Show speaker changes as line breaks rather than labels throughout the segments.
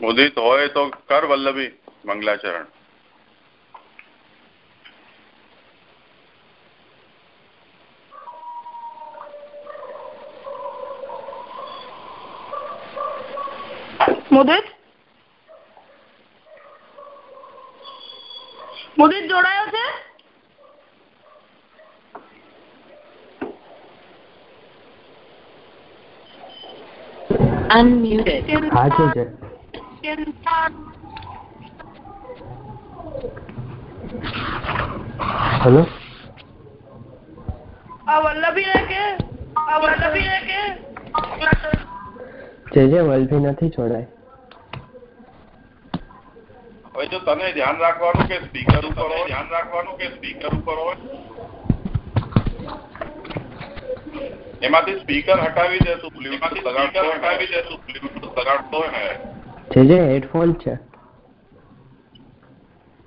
ઉદિત હોય તો કર વલ્લભી મંગલાચરણ.
મુદિત? મુદિત જોડાયો છે?
Unmuted.
હા છે છે. હેલો
આ વલ્લભી ને કે આ વલ્લભી ને કે
જે જે વલ્લભી નથી છોડાય
હવે જો તને ધ્યાન રાખવાનું કે સ્પીકર ઉપર હોય? ધ્યાન રાખવાનું કે સ્પીકર ઉપર હોય? એમાંથી સ્પીકર હટાવી દે તું બ્લુટૂથ લગાડતો હટાવી દે તું બ્લુટૂથ લગાડતો હોય ને.
જે જે હેડફોન છે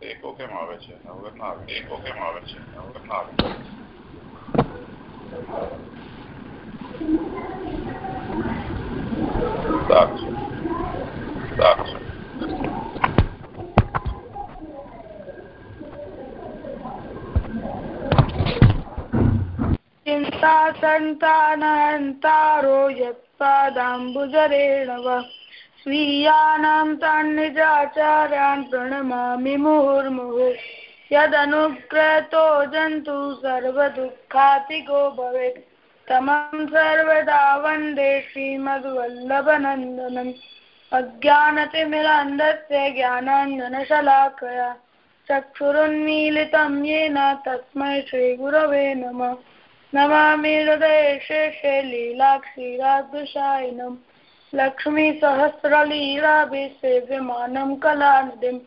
એકો કેમ આવે છે હવે ના આવે એકો કેમ આવે છે હવે ના આવે સારું છે સારું છે
चिन्ता सन्तानहन्तारो यत्पादाम्बुजरेण वा स्वीयानां तान्निजाचार्यान् प्रणमामि मुहुर्मुहुः यदनुग्रहतो जन्तु सर्वदुःखातिगो भवेत् तमं सर्वदा वन्दे श्रीमद्वल्लभनन्दनम् अज्ञानतिमिरान्धस्य ज्ञानाञ्जनशलाकया चक्षुरुन्मीलितं येन तस्मै श्रीगुरवे नमः नमामि हृदये शेषे लीलाक्षीरादृशायिनम् लक्ष्मीसहस्रलीलाभिसेव्यमानं कलानिधिं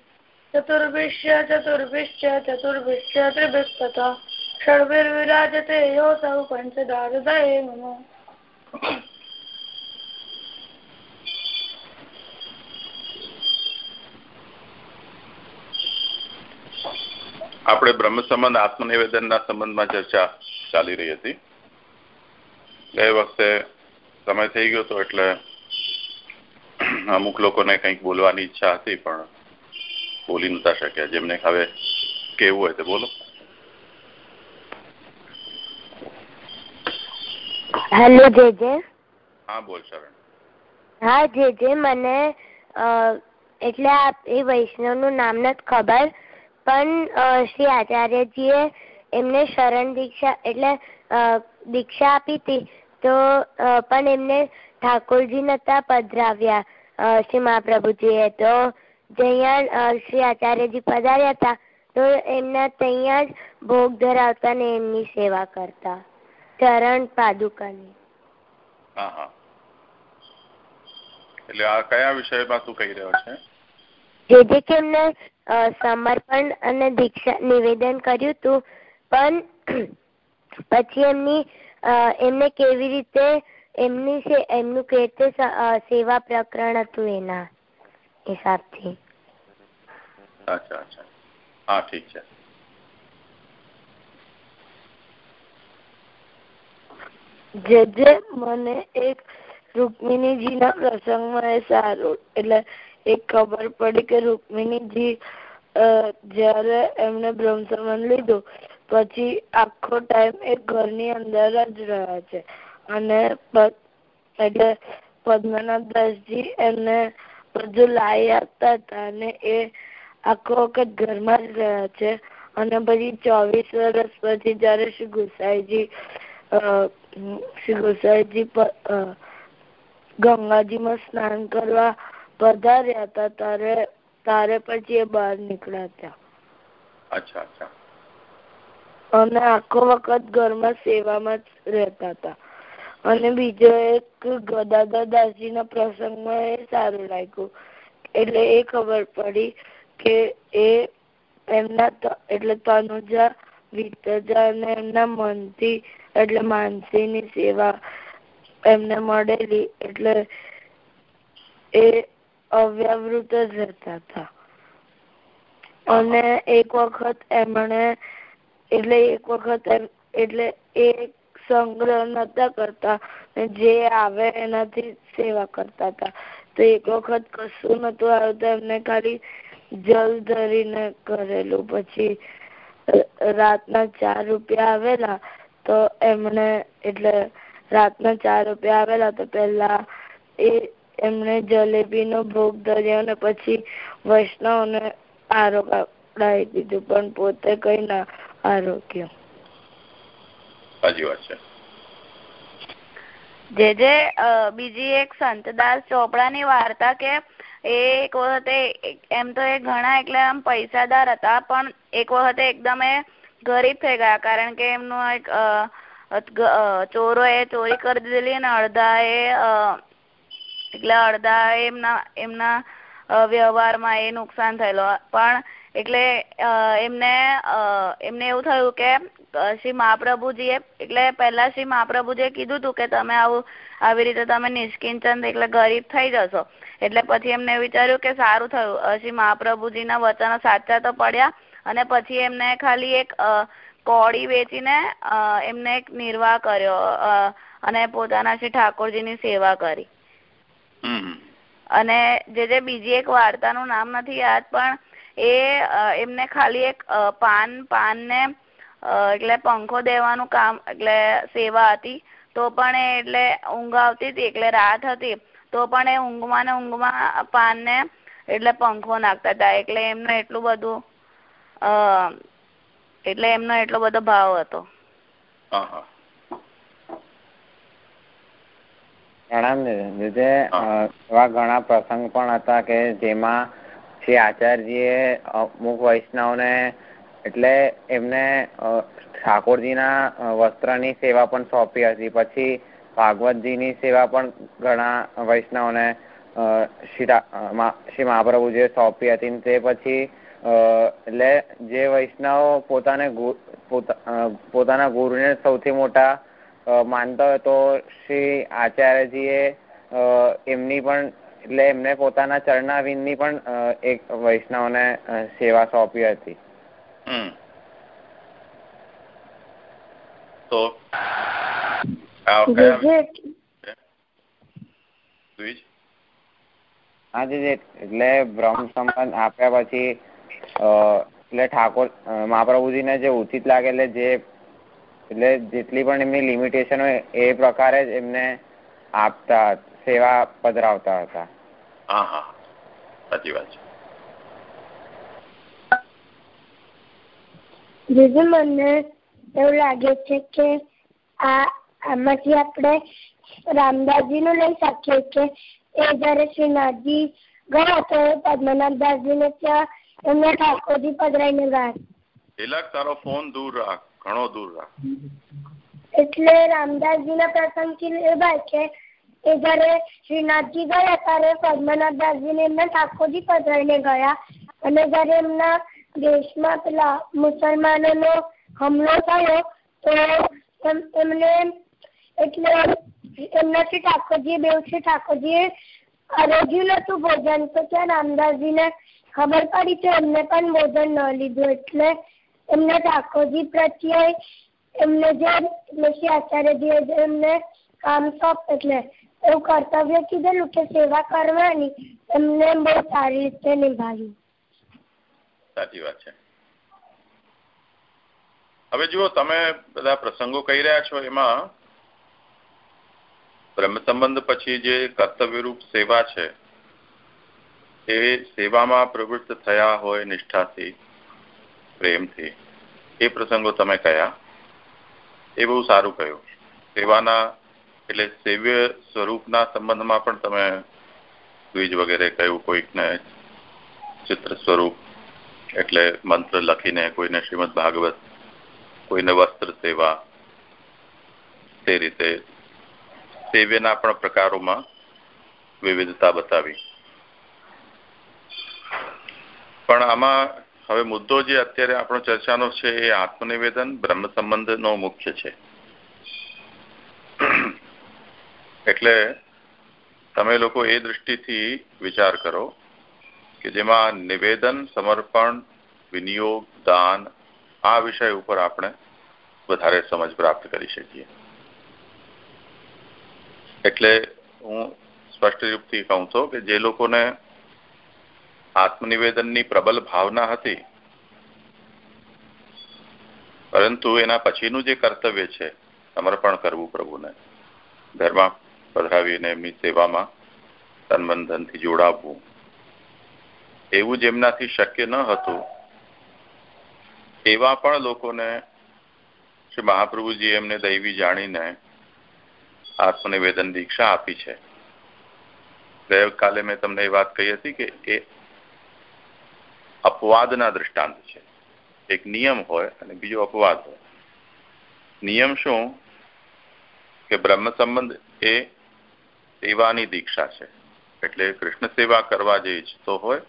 चतुर्भिश्च चतुर्भिश्च चतुर्भिश्च त्रिभिस्तथा षड्भिर्विराजते योऽसौ पञ्चदा हृदये मम
આપણે બ્રહ્મ સંબંધ આત્મનિવેદનના સંબંધમાં ચર્ચા ચાલી રહી હતી ગઈ વખતે સમય થઈ ગયો હતો એટલે અમુક લોકોને કંઈક બોલવાની ઈચ્છા હતી પણ બોલી નતા શક્યા. જેમને હવે કેવું હોય તો બોલો.
હેલો જે જે.
હા બોલ શરણ.
હા જે જે મને એટલે આ એ વૈષ્ણવનું નામ નથી ખબર પણ શ્રી આચાર્યજીએ એમને શરણ દીક્ષા એટલે દીક્ષા આપી હતી. તો પણ એમને ઠાકોરજી નતા પધરાવ્યા. શ્રી મહાપ્રભુજીએ તો જ્યાં શ્રી આચાર્યજી પધાર્યા હતા તો એમના ત્યાં જ ભોગ ધરાવતા ને એમની સેવા કરતા. ચરણ પાદુકાની.
હા હા એટલે આ કયા વિષયમાં તું કહી રહ્યો છે?
જે જે કે એમને સમર્પણ અને દીક્ષા નિવેદન કર્યું હતું પણ પછી એમની એમને કેવી રીતે એમની છે એમનું કે રીતે સેવા પ્રકરણ હતું એના હિસાબથી.
અચ્છા અચ્છા. હા ઠીક છે.
જે જે મને એક રૂકમિણીજીના પ્રસંગમાં એ સારું એટલે એક ખબર પડી કે રૂકમિણીજી જયારે જ્યારે એમને બ્રહ્મસમન લીધું પછી આખો ટાઈમ એ ઘરની અંદર જ રહ્યા છે. અને એટલે પદ્મનાભદાસજી એમને બધું લાવી આપતા હતા અને એ આખો વખત ઘરમાં જ રહ્યા છે. અને પછી ચોવીસ વર્ષ પછી જયારે શ્રી ગુસાઈજી શ્રી ગુસાઈજી ગંગાજીમાં સ્નાન કરવા પધાર્યા હતા ત્યારે ત્યારે પછી એ બહાર નીકળ્યા હતા.
અચ્છા અચ્છા.
અને આખો વખત ઘરમાં સેવામાં જ રહેતા હતા. અને બીજો એક ગદાધર દાસજીના પ્રસંગમાં એ સારું લાગ્યું. એટલે એ ખબર પડી કે એ એમના એટલે તનુજા, વિતજા અને એમના મનથી, એટલે માનસીની સેવા એમને મળેલી. એટલે એ અવ્યાવૃત જ રહેતા હતા. અને એક વખત એમણે, એટલે એક વખત એટલે એ સંગ્રહ નતા કરતા જે આવે એનાથી સેવા કરતા હતા. તો એક વખત કશું નતું આવ્યું તો એમને ખાલી જલ ધરીને કરેલું. પછી રાતના ચાર રૂપિયા આવેલા તો એમને એટલે રાતના ચાર રૂપિયા આવેલા તો પહેલા એ એમણે જલેબીનો ભોગ ધર્યો અને પછી વૈષ્ણવને આરોગ્ય દીધું. પણ પોતે કઈ ના આરોગ્ય.
સાચી વાત છે.
જે જે બીજી એક સંતદાસ ચોપડાની વાર્તા કે એક વખતે એમ તો એ ઘણા એટલે આમ પૈસાદાર હતા, પણ એક વખતે એકદમ એ ગરીબ થઈ ગયા, કારણ કે એમનું એક ચોરો એ ચોરી કરી દીધેલી અને અડધા એ એટલે અડધા એમના એમના વ્યવહારમાં એ નુકસાન થયેલો. પણ એટલે એમને એમને એવું થયું કે શ્રી મહાપ્રભુજીએ એટલે પહેલા શ્રી મહાપ્રભુજીએ કીધું હતું કે તમે આવું આવી રીતે તમે નિષ્કિંચન એટલે ગરીબ થઈ જશો. એટલે પછી એમને વિચાર્યું કે સારું થયું. શ્રી મહાપ્રભુજીના વચનો સાચા તો પડ્યા અને પછી એમને ખાલી એક કોળી વેચીને એમને એક નિર્વાહ કર્યો. અને પોતાના શ્રી ઠાકોરજીની સેવા કરી. અને જે જે બીજી એક વાર્તાનું નામ નથી યાદ પણ એ એમને ખાલી એક પાન પાનને એટલે પંખો દેવાનું કામ એટલે સેવા હતી. તો પણ એ એટલે ઊંઘ આવતી હતી એટલે રાત હતી. તો પણ એ ઊંઘમાં ને ઊંઘમાં પાનને એટલે પંખો નાખતા હતા. એટલે એમને એટલું બધું એટલે એમનો એટલો બધો ભાવ હતો.
એવા ઘણા પ્રસંગ પણ હતા કે જેમાં શ્રી આચાર્યજીએ અમુક વૈષ્ણવને એટલે એમને ઠાકોરજીના વસ્ત્રની સેવા પણ સોંપી હતી. પછી ભાગવતજીની સેવા પણ ઘણા વૈષ્ણવને શ્રી મહાપ્રભુજીએ સોંપી હતી તે પછી એટલે જે વૈષ્ણવ પોતાને પોતાના ગુરુને સૌથી મોટા માનતા હતો શ્રી આચાર્યજીએ એમની પણ, એટલે એમને પોતાના ચરણાવિંદની પણ એક વૈષ્ણવને સેવા સોંપી હતી.
તો?
એટલે બ્રહ્મ સંબંધ આપ્યા પછી એટલે ઠાકોર મહાપ્રભુજીને જે ઉચિત લાગે એટલે જે એટલે જેટલી પણ એમની લિમિટેશન હોય એ પ્રકારે જ એમને આપતા સેવા પધરાવતા હતા.
હા હા. સાચી વાત
છે. મને એવું લાગે છે કે આ આમાંથી આપણે રામદાસજી નું લઈ શકીએ કે એ જયારે શ્રીનાથજી ગયા તો પદ્મનાભદાસજી ને ત્યાં એમને ઠાકોરજી પધરાઈને ગયા.
તિલક તારો ફોન દૂર રાખ ઘણો દૂર રાખ.
એટલે રામદાસજી ના પ્રસંગથી એ ભાઈ કે એ જયારે શ્રીનાથજી ગયા ત્યારે પદ્મનાભદાસજી ને એમના ઠાકોરજી પધરાઈને ગયા અને જયારે એમના દેશમાં પેલા મુસલમાનો નો હુમલો થયો, તો એમને એટલે એમનાથી ઠાકોરજી બેવથી ઠાકોરજીએ રોજ્યું નતું ભોજન, તો ત્યાં રામદાસજી ને ખબર પડી તો એમને પણ ભોજન ન લીધું. એટલે એમને ઠાકોરજી પ્રત્યે એમને જે શ્રી આચાર્યજીએ એમને કામ સોંપ, એટલે એવું કર્તવ્ય કીધેલું કે સેવા કરવાની એમને બહુ સારી રીતે નિભાવ્યું
સાચી વાત છે. હવે જુઓ, તમે બધા પ્રસંગો કહી રહ્યા છો, એમાં બ્રહ્મ સંબંધ પછી જે કર્તવ્યરૂપ સેવા છે, એ સેવામાં પ્રવૃત્ત થયા હોય નિષ્ઠાથી, પ્રેમથી, એ પ્રસંગો તમે કયા? એ બહુ સારું કહ્યું. સેવાના એટલે સેવ્ય સ્વરૂપના સંબંધમાં પણ તમે બીજ વગેરે કહ્યું, કોઈકને ચિત્ર સ્વરૂપ એટલે મંત્ર લખીને કોઈને શ્રીમદ ભાગવત, કોઈને વસ્ત્ર સેવા, તે રીતે સેવ્યના પણ પ્રકારોમાં વિવિધતા બતાવી. પણ આમાં હવે મુદ્દો જે અત્યારે આપણો ચર્ચાનો છે એ આત્મનિવેદન, બ્રહ્મ સંબંધનો મુખ્ય છે. એટલે તમે લોકો એ દૃષ્ટિથી વિચાર કરો કે જેમાં નિવેદન, સમર્પણ, વિનિયોગ, દાન આ વિષય ઉપર આપણે વધારે સમજ પ્રાપ્ત કરી શકીએ. એટલે હું સ્પષ્ટ રૂપથી કહું છું કે જે લોકોને આત્મનિવેદનની પ્રબલ ભાવના હતી, પરંતુ એના પછીનું જે કર્તવ્ય છે, સમર્પણ કરવું પ્રભુને, ઘરમાં પધરાવીને એમની સેવામાં તનબંધનથી જોડાવવું એવું જેમનાથી શક્ય ન હતું. એવા પણ લોકોને શ્રી મહાપ્રભુજી એમને દૈવી જાણીને આત્મનિવેદન દીક્ષા આપી છે. ગઈકાલે મેં તમને એ વાત કહી હતી કે એ અપવાદના દ્રષ્ટાંત છે. એક નિયમ હોય અને બીજો અપવાદ હોય. નિયમ શું? કે બ્રહ્મ સંબંધ એ સેવાની દીક્ષા છે. એટલે કૃષ્ણ સેવા કરવા જે ઈચ્છતો હોય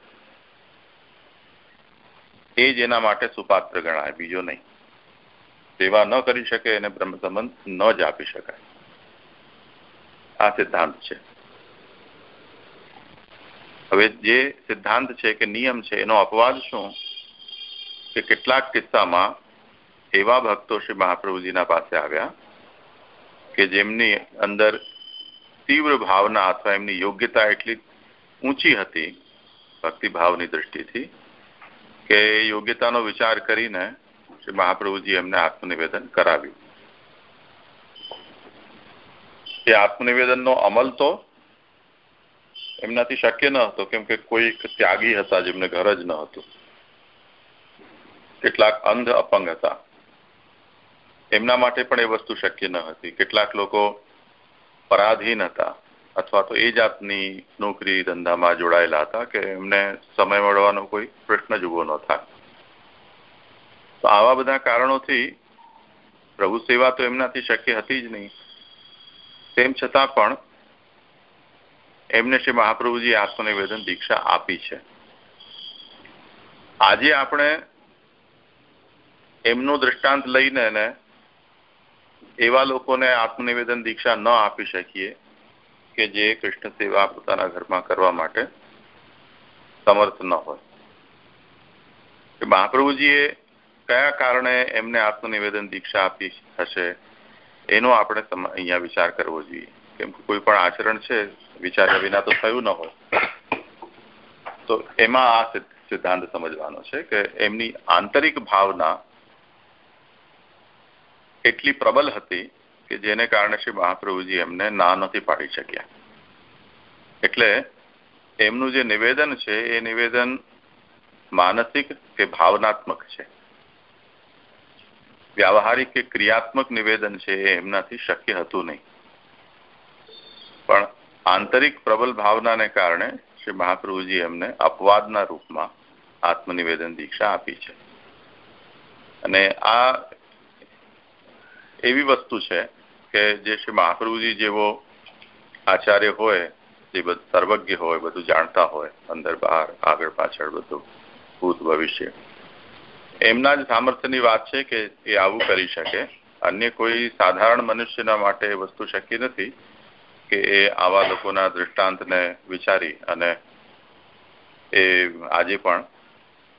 એ જ એના માટે સુપાત્ર ગણાય, બીજો નહીં. સેવા ન કરી શકે એને બ્રહ્મ સંબંધ ન જ આપી શકાય. આ સિદ્ધાંત છે. હવે જે સિદ્ધાંત છે કે નિયમ છે, એનો અપવાદ શું? કે કેટલાક કિસ્સામાં એવા ભક્તો શ્રી મહાપ્રભુજીના પાસે આવ્યા કે જેમની અંદર તીવ્ર ભાવના અથવા એમની યોગ્યતા એટલી ઊંચી હતી, ભક્તિભાવની દ્રષ્ટિથી કે યોગ્યતાનો વિચાર કરીને શ્રી મહાપ્રભુજી એમને આત્મનિવેદન કરાવ્યું. એ આત્મનિવેદનનો અમલ તો એમનાથી શક્ય ન હતો, કેમ કે કોઈ ત્યાગી હતા જેમને ઘર જ ન હતું. કેટલાક અંધ અપંગ હતા. એમના માટે પણ એ વસ્તુ શક્ય ન હતી. કેટલાક લોકો પરાધીન હતા. અથવા તો એ જાતની નોકરી ધંધામાં જોડાયેલા હતા કે એમને સમય મળવાનો કોઈ પ્રશ્ન જ ઊભો ન થાય તો આવા બધા કારણોથી પ્રભુ સેવા તો એમનાથી શક્ય હતી જ નહીં. તેમ છતાં પણ એમને શ્રી મહાપ્રભુજી આત્મનિવેદન દીક્ષા આપી છે. આજે આપણે એમનો દ્રષ્ટાંત લઈને એવા લોકોને આત્મનિવેદન દીક્ષા ન આપી શકીએ કે જે કૃષ્ણ સેવા પોતાના ઘરમાં કરવા માટે સમર્થ ન હોય. મહાપ્રભુજીએ કયા કારણે એમને આત્મનિવેદન દીક્ષા આપી હશે, એનો આપણે અહીંયા વિચાર કરવો જોઈએ. કેમ કે કોઈ પણ આચરણ છે, વિચાર્યા વિના તો થયું ન હોય. તો એમાં આ સિદ્ધાંત સમજવાનો છે કે એમની આંતરિક ભાવના એટલી પ્રબલ હતી કે જેને કારણે શ્રી મહાપ્રભુજી એમને ના નથી પાડી શક્યા. એટલે એમનું જે નિવેદન છે, એ નિવેદન માનસિક કે ભાવનાત્મક છે. વ્યવહારિક કે ક્રિયાત્મક નિવેદન છે, એ એમનાથી શક્ય હતું નહીં. પણ આંતરિક પ્રબલ ભાવનાને કારણે શ્રી મહાપ્રભુજી એમને અપવાદના રૂપમાં આત્મનિવેદન દીક્ષા આપી છે. અને આ એવી વસ્તુ છે કે જે શ્રી મહાપ્રભુજી જેવો આચાર્ય હોય, જે બધું, સર્વજ્ઞ હોય, બધું જાણતા હોય, અંદર બહાર, આગળ પાછળ બધું, ભૂત ભવિષ્ય. એમના જ સામર્થ્યની વાત છે કે એ આવું કરી શકે. અન્ય કોઈ સાધારણ મનુષ્યના માટે વસ્તુ શક્ય નથી કે એ આવા લોકોના દૃષ્ટાંતને વિચારી અને એ આજે પણ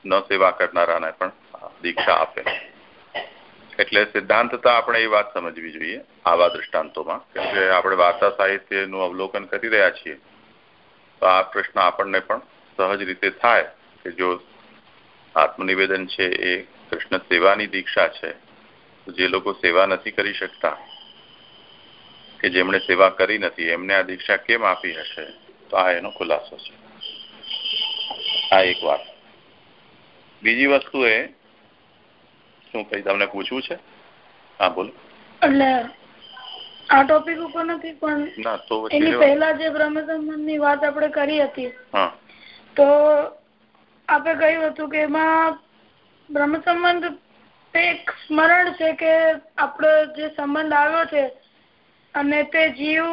ન સેવા કરનારાને પણ દીક્ષા આપે. એટલે સિદ્ધાંતતા આપણે એ વાત સમજવી જોઈએ, આવા દૃષ્ટાંતોમાં કેમ કે આપણે વાર્તા સાહિત્યનું અવલોકન કરી રહ્યા છીએ. તો આ પ્રશ્ન આપણને પણ સહજ રીતે થાય કે જો આત્મનિવેદન છે એ કૃષ્ણ સેવાની દીક્ષા છે જે લોકો સેવા નથી કરી શકતા, કે જેમણે સેવા કરી નથી, એમને આ દીક્ષા કેમ આપી હશે? તો આ એનો ખુલાસો છે. આ એક વાત. બીજી વસ્તુ એ શું કઈ તમને પૂછવું છે? હા બોલો.
એટલે આ ટોપિક ઉપર નથી પણ
ના તો
એની પહેલા જે બ્રહ્મસંબંધની વાત આપણે કરી હતી તો આપણે કહ્યું હતું કે એમાં બ્રહ્મસંબંધ એક સ્મરણ છે કે આપણો જે સંબંધ આવ્યો છે અને તે જીવ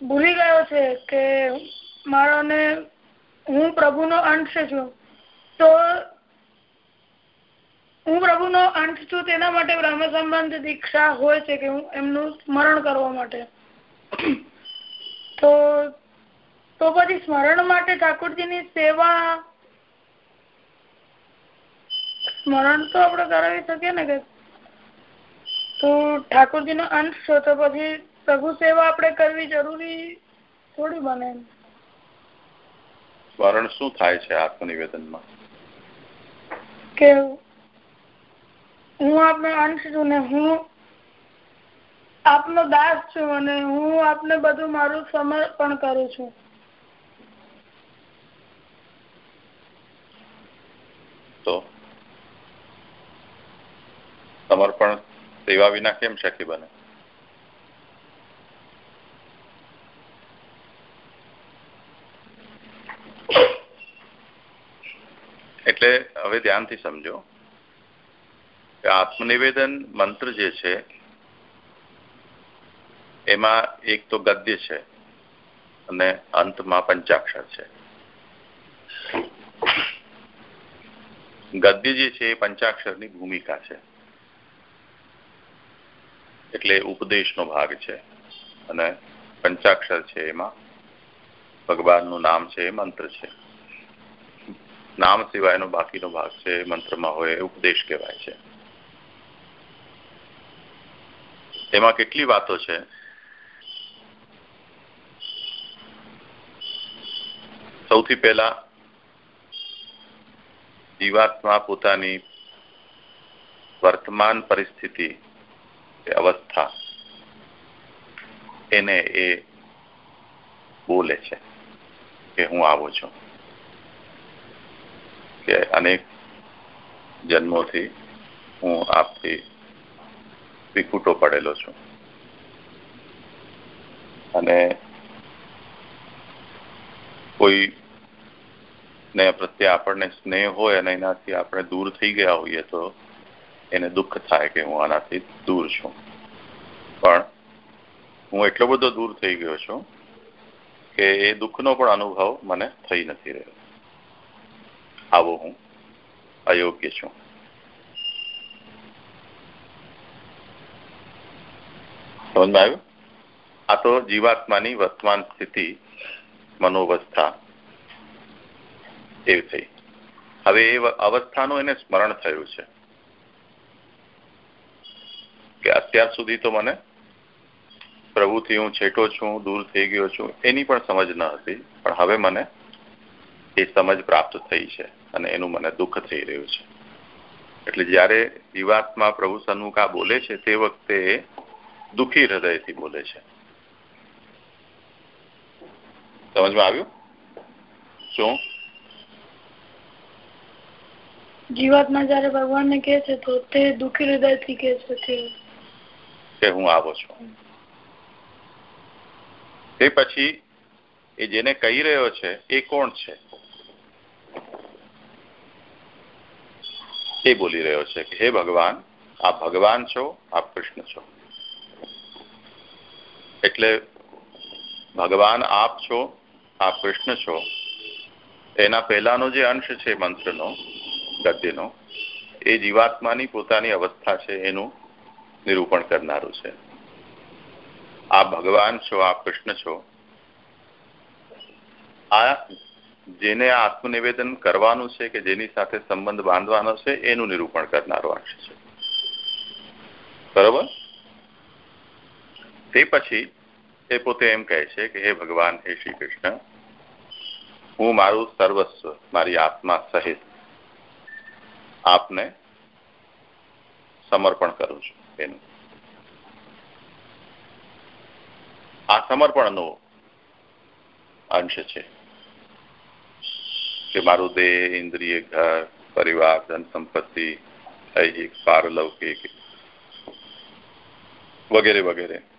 ભૂલી ગયો છે કે મારો ને હું પ્રભુનો અંશ છું. તો હું પ્રભુનો અંત છું તેના માટે બ્રહ્મ સંબંધ દીક્ષા હોય છે કે હું એમનું સ્મરણ કરવા માટે. તો તો પછી સ્મરણ માટે ઠાકોરજીની સેવા સ્મરણ તો આપણે કરાવી શકીએ ને કે તો ઠાકોરજી નો અંત છો તો પછી
પ્રભુ સેવા આપણે કરવી જરૂરી થોડી બને.
સ્મરણ શું થાય છે આત્મનિવેદનમાં?
કે હું આપનો અંશ છું ને હું આપનો દાસ છું અને હું આપને બધું મારું સમર્પણ કરું છું.
તો સમર્પણ સેવા વિના કેમ શક્ય બને? એટલે હવે ધ્યાનથી સમજો. આત્મનિવેદન મંત્ર જે છે, એમાં એક તો ગદ્ય છે અને અંતમાં પંચાક્ષર છે. ગદ્ય જે છે એ પંચાક્ષરની ભૂમિકા છે. એટલે ઉપદેશનો ભાગ છે અને પંચાક્ષર છે એમાં. ભગવાનનું નામ છે એ મંત્ર છે. નામ સિવાયનો બાકીનો ભાગ છે મંત્રમાં હોય ઉપદેશ કહેવાય છે. એમાં કેટલી વાતો છે? સૌથી પહેલા જીવાત્મા પોતાની વર્તમાન પરિસ્થિતિ અવસ્થા, એને એ બોલે છે કે હું આવો છું. કે અનેક જન્મોથી હું આપથી વિકુટો પડેલો છું. અને કોઈ ને પ્રત્યે આપણને સ્નેહ હોય અને એનાથી આપણે દૂર થઈ ગયા હોઈએ તો એને દુઃખ થાય કે હું આનાથી દૂર છું. પણ હું એટલો બધો દૂર થઈ ગયો છું કે એ દુઃખનો પણ અનુભવ મને થઈ નથી રહ્યો. આવો હું અયોગ્ય છું. સમજમાં આવ્યું આ તો જીવાત્માની વર્તમાન સ્થિતિ, મનોવસ્થા. એવી થઈ. હવે એ અવસ્થાનું એને સ્મરણ થયું છે. કે અત્યાર સુધી તો મને પ્રભુથી હું છેટો છું, દૂર થઈ ગયો છું, એની પણ સમજ ન હતી. પણ હવે મને એ સમજ પ્રાપ્ત થઈ છે અને એનું મને દુઃખ થઈ રહ્યું છે. એટલે જ્યારે જીવાત્મા પ્રભુ સન્મુખા બોલે છે તે વખતે દુઃખી હૃદયથી બોલે છે. સમજમાં આવ્યું? શું?
જીવાત્મા જયારે ભગવાનને કહે છે તો તે દુઃખી હૃદયથી કહે છે
કે હું આવો છું. તે પછી એ જેને કહી રહ્યો છે એ કોણ છે? એ બોલી રહ્યો છે કે હે ભગવાન આપ ભગવાન છો આપ કૃષ્ણ છો. એટલે ભગવાન આપ છો, આપ કૃષ્ણ છો. એના પહેલાનો જે અંશ છે મંત્રનો, ગદ્યનો, એ જીવાત્માની પોતાની અવસ્થા છે એનું નિરૂપણ કરનારું છે. આ ભગવાન છો આ કૃષ્ણ છો. આ જેને આત્મનિવેદન કરવાનું છે કે જેની સાથે સંબંધ બાંધવાનો છે, એનું નિરૂપણ કરનારો અંશ છે. બરોબર? તે પછી એ પોતે એમ કહે છે કે, હે ભગવાન, હે શ્રી કૃષ્ણ હું મારું સર્વસ્વ, મારી આત્મા સહિત આપને સમર્પણ કરું છું. એનું. આ સમર્પણનો અંશ છે કે મારું દેહ, ઇન્દ્રિય, ઘર, પરિવાર, ધન સંપત્તિ પારલૌકિક વગેરે વગેરે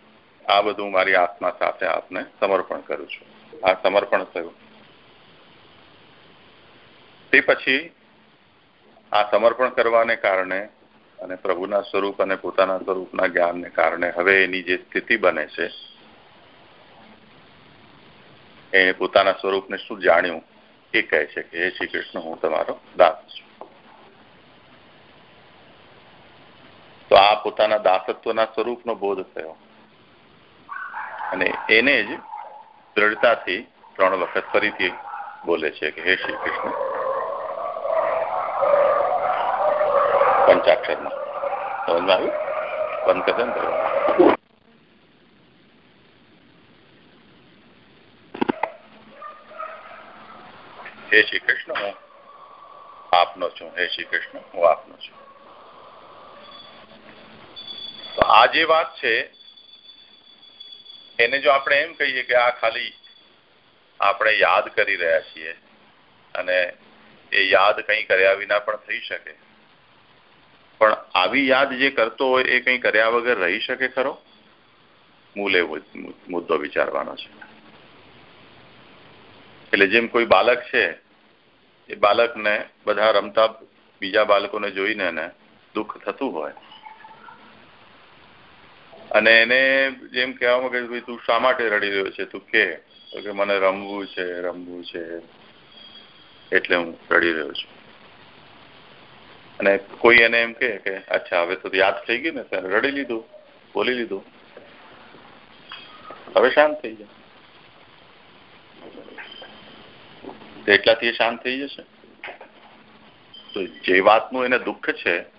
આ બધું મારી આત્મા સાથે આપને સમર્પણ કરું છું. આ સમર્પણ થયું. તે પછી આ સમર્પણ કરવાને કારણે અને પ્રભુના સ્વરૂપ અને પોતાના સ્વરૂપના જ્ઞાનને કારણે હવે એની જે સ્થિતિ બને છે, એને પોતાના સ્વરૂપને શું જાણ્યું એ કહે છે કે, હે શ્રી કૃષ્ણ હું તમારો દાસ છું. તો આ પોતાના દાસત્વના સ્વરૂપનો બોધ થયો. અને એને જ દ્રઢતાથી ત્રણ વખત ફરીથી બોલે છે કે હે શ્રી કૃષ્ણ. પંચાક્ષરમાં. સમજમાં કરવા હે શ્રી કૃષ્ણ, હું આપનો છું. હે શ્રી કૃષ્ણ, હું આપનો છું. તો આ જે વાત છે એને જો આપણે એમ કહીએ કે આ ખાલી આપણે યાદ કરી રહ્યા છીએ અને એ યાદ કંઈ કર્યા વિના પણ થઈ શકે. પણ આવી યાદ જે કરતો હોય એ કંઈ કર્યા વગર રહી શકે ખરો? એવો મુદ્દો વિચારવાનો છે. એટલે જેમ કોઈ બાળક છે, એ બાળકને બધા રમતા બીજા બાળકોને જોઈને એને દુઃખ થતું હોય અને એને જેમ કહેવામાં કે તું શા માટે રડી રહ્યો છે? તું કે. તો મને રમવું છે રમવું છે. એટલે હું રડી રહ્યો છું. અને કોઈ એને એમ કે, અચ્છા, હવે તો યાદ થઈ ગયું ને રડી લીધું, બોલી લીધું. હવે શાંત થઈ જાય એટલાથી એ શાંત થઈ જશે? તો જે વાતનું એને દુઃખ છે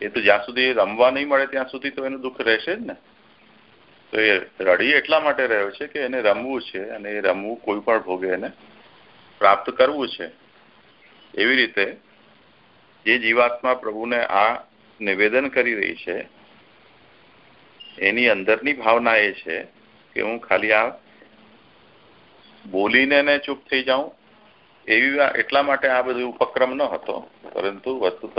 એ તો જ્યાં સુધી રમવા નહીં મળે ત્યાં સુધી તો એનું દુઃખ રહેશે જ ને. તો એ રડી એટલા માટે રહ્યો છે કે એને રમવું છે અને એ રમવું કોઈ પણ ભોગે એને પ્રાપ્ત કરવું છે. એવી રીતે જે જીવાત્મા પ્રભુને આ નિવેદન કરી રહી છે, એની અંદરની ભાવના એ છે કે હું ખાલી આ બોલીને ને ચૂપ થઈ જાઉં, એવી એટલા માટે આ બધું ઉપક્રમ ન હતો, પરંતુ વસ્તુતઃ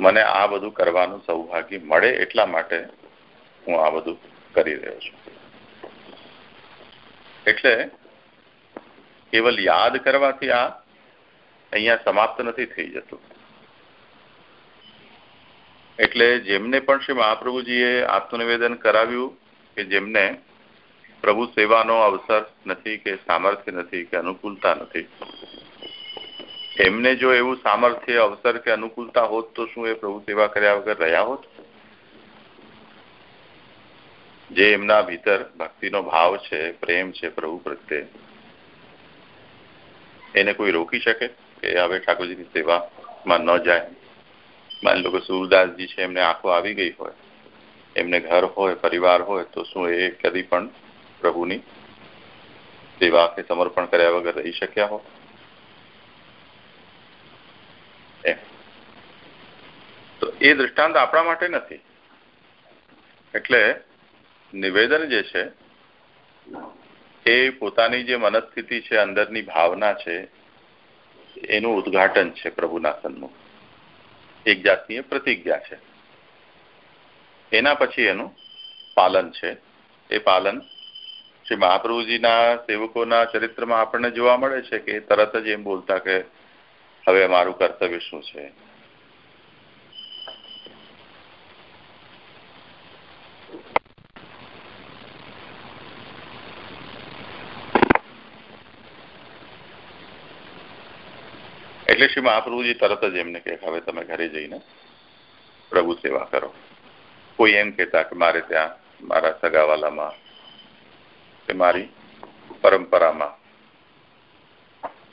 મને આ બધું કરવાનું સૌભાગ્ય મળે એટલા માટે હું આ બધું કરી રહ્યો છું. એટલે કેવલ યાદ કરવાથી આ અહીંયા સમાપ્ત નથી થઈ જતું. એટલે જેમને પણ શ્રી મહાપ્રભુજીએ આત્મનિવેદન કરાવ્યું કે જેમને પ્રભુ સેવાનો અવસર નથી કે સામર્થ્ય નથી કે અનુકૂળતા નથી એમને જો એવું સામર્થ્ય, અવસર કે અનુકૂળતા હોત તો શું એ પ્રભુ સેવા કર્યા વગર રહ્યા હોત? જે એમના ભીતર ભક્તિનો ભાવ છે, પ્રેમ છે પ્રભુ પ્રત્યે, એને કોઈ રોકી શકે કે હવે ઠાકોરજીની સેવામાં ન જાય? માની લો કે સુરદાસજી છે, એમને આંખો આવી ગઈ હોય, એમને ઘર હોય, પરિવાર હોય, તો શું એ કદી પણ પ્રભુની સેવા કે સમર્પણ કર્યા વગર રહી શક્યા હોય તો એ દૃષ્ટાંત આપણા માટે નથી. એટલે નિવેદન જે છે, એ પોતાની જે મનસ્થિતિ છે, અંદરની ભાવના છે, એનું ઉદઘાટન છે પ્રભુના સન્મુખ એક જાતની પ્રતિજ્ઞા છે. એના પછી એનું પાલન છે. એ પાલન શ્રી મહાપ્રભુજીના સેવકોના ચરિત્રમાં આપણને જોવા મળે છે કે તરત જ એમ બોલતા કે હવે મારું કર્તવ્ય શું છે? એટલે શ્રી મહાપ્રભુજી તરત જ એમને કે હવે તમે ઘરે જઈને પ્રભુ સેવા કરો. કોઈ એમ કહેતા કે મારે ત્યાં મારા સગાવાલામાં કે મારી પરંપરામાં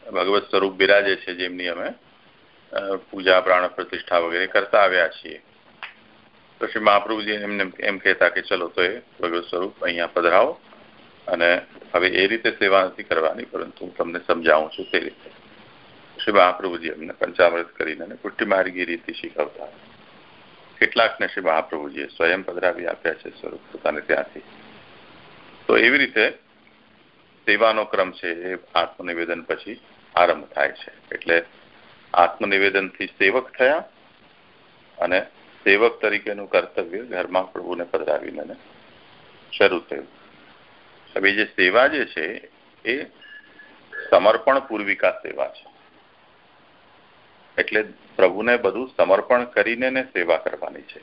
ભગવત સ્વરૂપ બિરાજે છે જેમની અમે પૂજા, પ્રાણ પ્રતિષ્ઠા વગેરે કરતા આવ્યા છીએ. તો શ્રી મહાપ્રભુજી એમને એમ કહેતા કે ચલો તો એ ભગવત સ્વરૂપ અહીંયા પધરાવો અને હવે એ રીતે સેવા નથી કરવાની, પરંતુ હું તમને સમજાવું છું તે રીતે. શ્રી મહાપ્રભુજી એમને પંચામૃત કરીને અને માર્ગી રીતે શીખવતા. કેટલાકને શ્રી મહાપ્રભુજીએ સ્વયં પધરાવી આપ્યા છે સ્વરૂપ પોતાને ત્યાંથી. તો એવી રીતે સેવાનો ક્રમ છે એ આત્મનિવેદન પછી આરંભ થાય છે. એટલે આત્મનિવેદનથી સેવક થયા અને સેવક તરીકેનું કર્તવ્ય ઘરમાં પ્રભુને પધરાવીને શરૂ થયું. હવે જે સેવા જે છે એ સમર્પણ પૂર્વિકા સેવા છે. એટલે પ્રભુને બધું સમર્પણ કરીને સેવા કરવાની છે.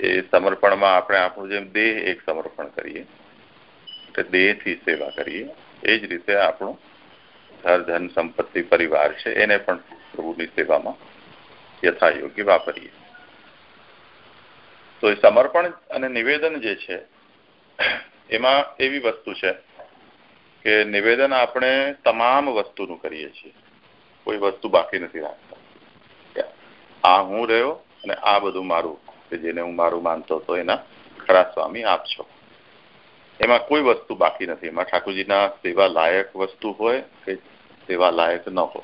એ સમર્પણમાં આપણે આપણું જેમ દેહ એક સમર્પણ કરીએ, એટલે દેહથી સેવા કરીએ, એ જ રીતે આપણું ઘર, ધન, સંપત્તિ, પરિવાર છે, એને પણ પ્રભુની સેવામાં યથાયોગ્ય વાપરીએ. તો એ સમર્પણ અને નિવેદન જે છે, એમાં એવી વસ્તુ છે કે નિવેદન આપણે તમામ વસ્તુનું કરીએ છીએ. કોઈ વસ્તુ બાકી નથી રાખતા. આ હું રહ્યો અને આ બધું મારું કે જેને હું મારું માનતો હતો એના ખરા સ્વામી આપ છો. એમાં કોઈ વસ્તુ બાકી નથી. એમાં ઠાકોરજીના સેવા લાયક વસ્તુ હોય કે સેવા લાયક ન હોય.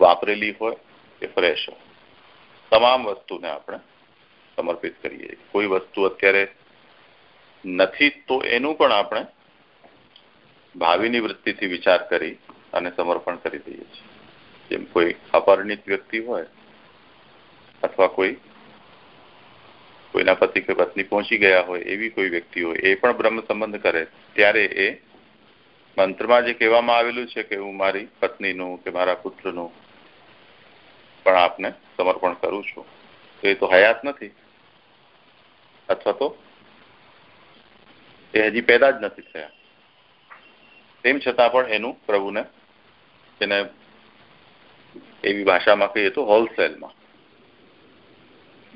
વાપરેલી હોય કે ફ્રેશ હોય. તમામ વસ્તુને આપણે સમર્પિત કરીએ. કોઈ વસ્તુ અત્યારે નથી તો એનું પણ આપણે ભાવિની વૃત્તિથી વિચાર કરી અને સમર્પણ કરી દઈએ છીએ. જેમ કોઈ અપરિણિત વ્યક્તિ હોય અથવા કોઈ કોઈના પતિ કે પત્ની પહોંચી ગયા હોય એવી કોઈ વ્યક્તિ હોય, એ પણ બ્રહ્મ સંબંધ કરે, ત્યારે એ મંત્રમાં જે કહેવામાં આવેલું છે કે હું મારી પત્નીનું કે મારા પુત્રનું પણ આપને સમર્પણ કરું છું, તો એ તો હયાત નથી. અથવા તો એ હજી પેદા જ નથી થયા. તેમ છતાં પણ એનું પ્રભુને એને એવી ભાષામાં કહીએ તો હોલસેલમાં.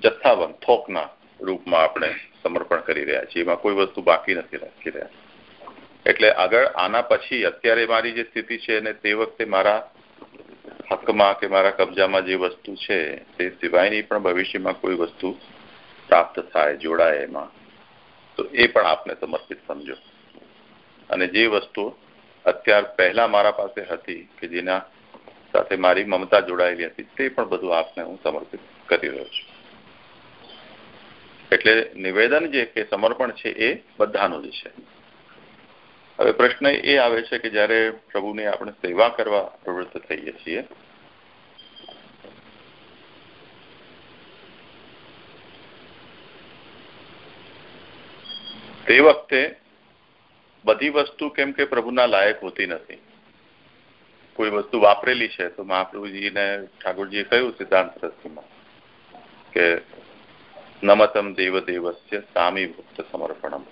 જથ્થાબંધ, થોકના રૂપમાં આપણે સમર્પણ કરી રહ્યા છીએ. એમાં કોઈ વસ્તુ બાકી નથી રાખી રહ્યા. એટલે આગળ આના પછી અત્યારે મારી જે સ્થિતિ છે અને તે વખતે મારા હકમાં કે મારા કબજામાં જે વસ્તુ છે તે સિવાયની પણ ભવિષ્યમાં કોઈ વસ્તુ પ્રાપ્ત થાય, જોડાય એમાં, તો એ પણ આપને સમર્પિત સમજો. અને જે વસ્તુ અત્યાર પહેલા મારા પાસે હતી કે જેના સાથે મારી મમતા જોડાયેલી હતી, તે પણ બધું આપને હું સમર્પિત કરી રહ્યો છું. એટલે નિવેદન જે કે સમર્પણ છે એ બધાનું જ છે. હવે પ્રશ્ન એ આવે છે કે જ્યારે પ્રભુની આપણે સેવા કરવા પ્રવૃત્ત થઈએ છીએ, તે વખતે બધી વસ્તુ કેમ કે પ્રભુના લાયક હોતી નથી. કોઈ વસ્તુ વાપરેલી છે, તો મહાપ્રભુજીને ઠાકોરજીએ કહ્યું સિદ્ધાંત રસ્તીમાં કે નમતમ દેવ દેવસ્ય સામી ભક્ત સમર્પણમ.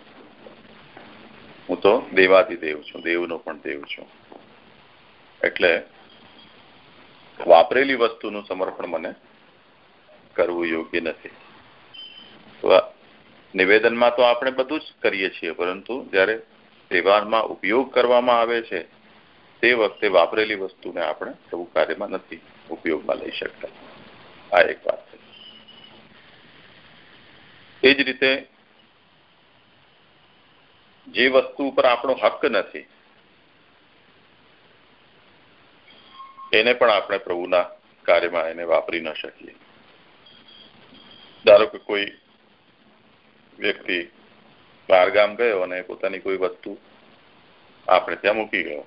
હું તો દેવાદિદેવ છું, દેવનો પણ દેવ છું. એટલે વાપરેલી વસ્તુનું સમર્પણ મને કરવું યોગ્ય નથી. નિવેદનમાં તો આપણે બધું જ કરીએ છીએ, પરંતુ જ્યારે તહેવારમાં ઉપયોગ કરવામાં આવે છે તે વખતે વાપરેલી વસ્તુને આપણે પ્રભુ કાર્યમાં નથી ઉપયોગમાં લઈ શકતા. આ એક વાત છે. એ જ રીતે જે વસ્તુ ઉપર આપણો હક નથી, એને પણ આપણે પ્રભુના કાર્યમાં એને વાપરી ન શકીએ. ધારો કે કોઈ વ્યક્તિ બહારગામ ગયો અને પોતાની કોઈ વસ્તુ આપણે ત્યાં મૂકી ગયો.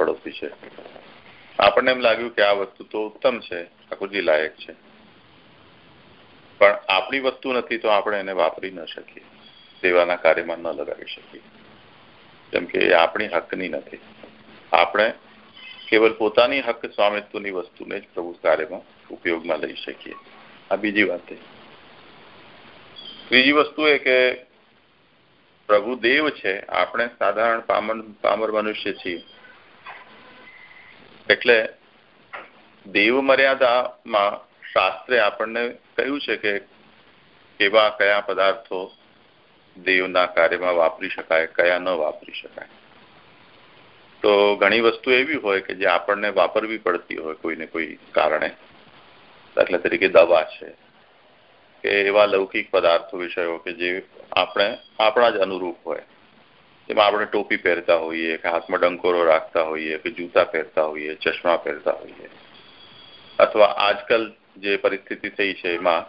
પડોશી છે. આપણને એમ લાગ્યું કે આ વસ્તુ તો ઉત્તમ છે ઠાકોરજી લાયક છે. પણ આપણી વસ્તુ નથી તો આપણે એને વાપરી ન શકીએ, સેવાના કાર્યમાં ન લગાવી શકીએ. જેમ કે એ આપણી હકની નથી. આપણે કેવલ પોતાની હક સ્વામિત્વની વસ્તુને જ પ્રભુ કાર્યમાં ઉપયોગમાં લઈ શકીએ. આ બીજી વાત ત્રીજી વસ્તુ એ કે પ્રભુ દેવ છે, આપણે સાધારણ પામર પામર મનુષ્ય છીએ. એટલે દેવ મર્યાદામાં શાસ્ત્રે આપણને કહ્યું છે કે કેવા કયા પદાર્થો દેવના કાર્યમાં વાપરી શકાય, કયા ન વાપરી શકાય. તો ઘણી વસ્તુ એવી હોય કે જે આપણને વાપરવી પડતી હોય કોઈને કોઈ કારણે. દાખલા તરીકે દવા છે, કે એવા લૌકિક પદાર્થો વિષયો કે જે આપણે, આપણા જ અનુરૂપ હોય. જેમાં આપણે ટોપી પહેરતા હોઈએ, કે હાથમાં ડંકોરો રાખતા હોઈએ, કે જૂતા પહેરતા હોઈએ, ચશ્મા પહેરતા હોઈએ. અથવા આજકાલ જે પરિસ્થિતિ થઈ છે એમાં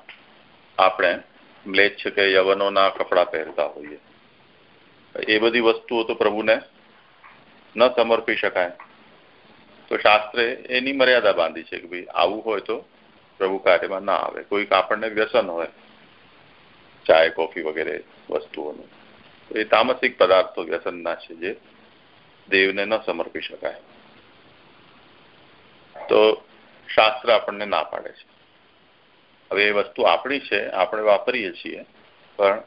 આપણે મ્લેચ્છ કે યવનોના કપડાં પહેરતા હોઈએ. એ બધી વસ્તુઓ તો પ્રભુને ન સમર્પી શકાય. તો શાસ્ત્રે એની મર્યાદા બાંધી છે કે ભાઈ આવું હોય તો પ્રભુ કાર્યમાં ના આવે. કોઈક આપણને વ્યસન હોય, ચાય, કોફી વગેરે વસ્તુઓનું. એ તામસિક પદાર્થો વ્યસનના છે જે દેવને ન સમર્પી શકાય. તો શાસ્ત્ર આપણને ના પાડે છે. હવે એ વસ્તુ આપણી છે, આપણે વાપરીએ છીએ, પણ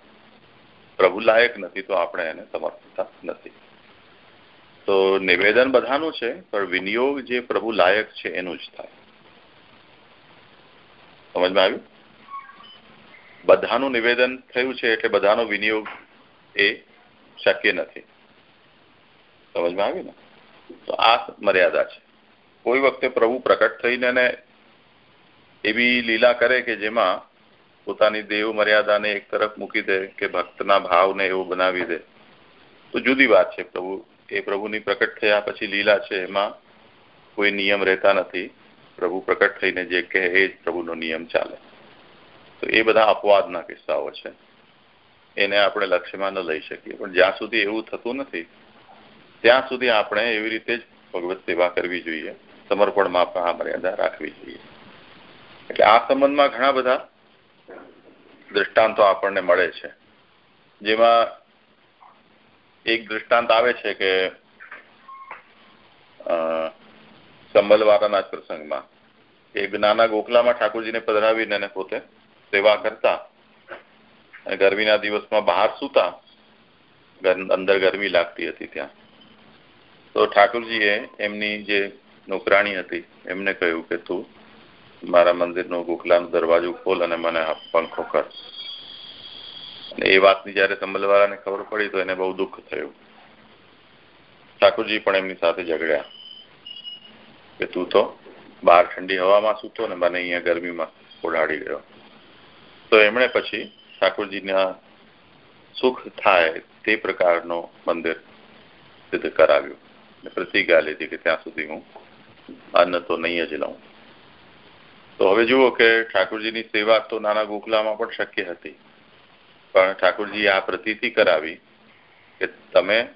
પ્રભુ લાયક નથી તો આપણે એને સમર્પતા નથી. તો નિવેદન બધાનું છે, પણ વિનિયોગ જે પ્રભુ લાયક છે એનું જ થાય. સમજમાં આવ્યું? બધાનું નિવેદન થયું છે એટલે બધાનો વિનિયોગ એ શક્ય નથી. સમજમાં આવ્યું ને? તો આ મર્યાદા છે. કોઈ વખતે પ્રભુ પ્રકટ થઈને એવી લીલા કરે કે જેમાં પોતાની દેવ મર્યાદાને એક તરફ મૂકી દે કે ભક્તના ભાવને એવો બનાવી દે. તો જુદી વાત છે પ્રભુ. એ પ્રભુની પ્રકટ થયા પછી લીલા છે. એમાં કોઈ નિયમ રહેતા નથી. પ્રભુ પ્રકટ થઈને જે કહે એ જ પ્રભુનો નિયમ ચાલે. તો એ બધા અપવાદના કિસ્સાઓ છે. એને આપણે લક્ષ્યમાં ન લઈ શકીએ. પણ જ્યાં સુધી એવું થતું નથી, ત્યાં સુધી આપણે એવી રીતે જ ભગવત સેવા કરવી જોઈએ. સમર્પણમાં પણ આ મર્યાદા રાખવી જોઈએ. એટલે આ સંબંધમાં ઘણા બધા દ્રષ્ટાંતો આપણને મળે છે. જેમાં એક દ્રષ્ટાંત આવે છે કે સંબલવાળાના જ પ્રસંગમાં. એક નાના ગોખલામાં ઠાકોરજીને પધરાવીને પોતે સેવા કરતા ગરમીના દિવસમાં બહાર સૂતા અંદર ગરમી લાગતી હતી ત્યાં. તો ઠાકોરજીએ એમની જે નોકરાણી હતી, એમને કહ્યું કે તું મારા મંદિરનો ગોખલાનો દરવાજો ખોલ અને મને પંખો કર. એ વાતની જયારે સંભલવાળાને ખબર પડી તો એને બહુ દુઃખ થયું. ઠાકોરજી પણ એમની સાથે ઝઘડ્યા કે તું તો બહાર ઠંડી હવામાં સૂતો ને મને અહીંયા ગરમીમાં ઓઢાડી ગયો તો એમણે પછી ઠાકોરજીના સુખ થાય તે પ્રકારનો મંદિર સિદ્ધ કરાવ્યું. ને પ્રતિજ્ઞા લીધી કે ત્યાં સુધી હું અન્ન તો નહીં જ લઉં. તો હવે જુઓ કે ઠાકોરજીની સેવા તો નાના ગોખલામાં પણ શક્ય હતી. પણ ઠાકોરજીએ આ પ્રતીતિ કરાવી કે તમે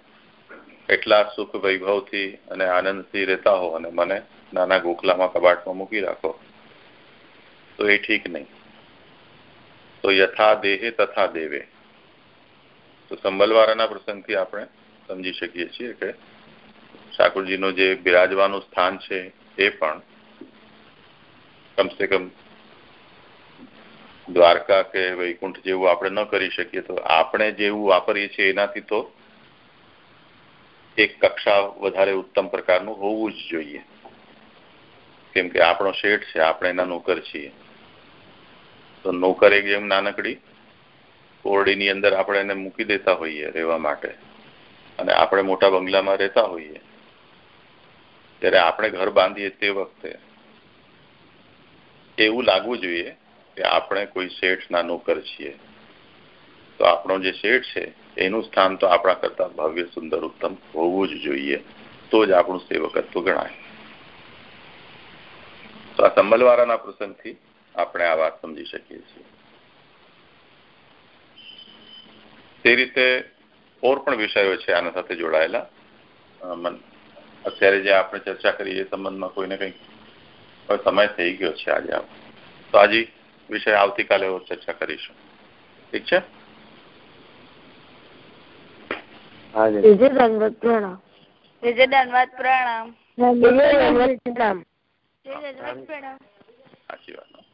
એટલા સુખ વૈભવથી અને આનંદથી રહેતા હો અને મને નાના ગોખલામાં કબાટમાં મૂકી રાખો. તો એ ઠીક નહીં. તો યથા દેહે તથા દેવે. તો સંબલવાળાના પ્રસંગથી આપણે સમજી શકીએ છીએ કે ઠાકોરજીનું જે બિરાજવાનું સ્થાન છે એ પણ કમસે કમ દ્વારકા કે વૈકુંઠ જેવું આપણે ન કરી શકીએ તો આપણે જેવું વાપરીએ છીએ એનાથી તો એક કક્ષા વધારે ઉત્તમ પ્રકારનું હોવું જ જોઈએ. કેમ કે આપણો શેઠ છે, આપણે એના નોકર છીએ. તો નોકર એક જેમ નાનકડી? ઓરડીની અંદર આપણે એને મૂકી દેતા હોઈએ રહેવા માટે. અને આપણે મોટા બંગલામાં રહેતા હોઈએ. ત્યારે આપણે ઘર બાંધીએ તે વખતે એવું લાગવું જોઈએ કે આપણે કોઈ શેઠના નોકર છીએ. તો આપણો જે શેઠ છે, એનું સ્થાન તો આપણા કરતા ભવ્ય, સુંદર, ઉત્તમ હોવું જ જોઈએ. તો જ આપણું સેવકત્વ ગણાય. તો આ સંબલવાળાના પ્રસંગથી આપણે આ વાત સમજી શકીએ છીએ. તે રીતે ઓર પણ વિષયો છે આના સાથે જોડાયેલા. અત્યારે જે આપણે ચર્ચા કરી એ સંબંધમાં કોઈને કંઈક હવે સમય થઈ ગયો છે આજે તો આજે વિષય આવતીકાલે ચર્ચા કરીશું. ઠીક છે?
વિજય દંડવત પ્રણામ.
વિજય દંડવત પ્રણામ.
વિજય દંડવત પ્રણામ.
વિજય દંડવત પ્રણામ.
સાચી વાત.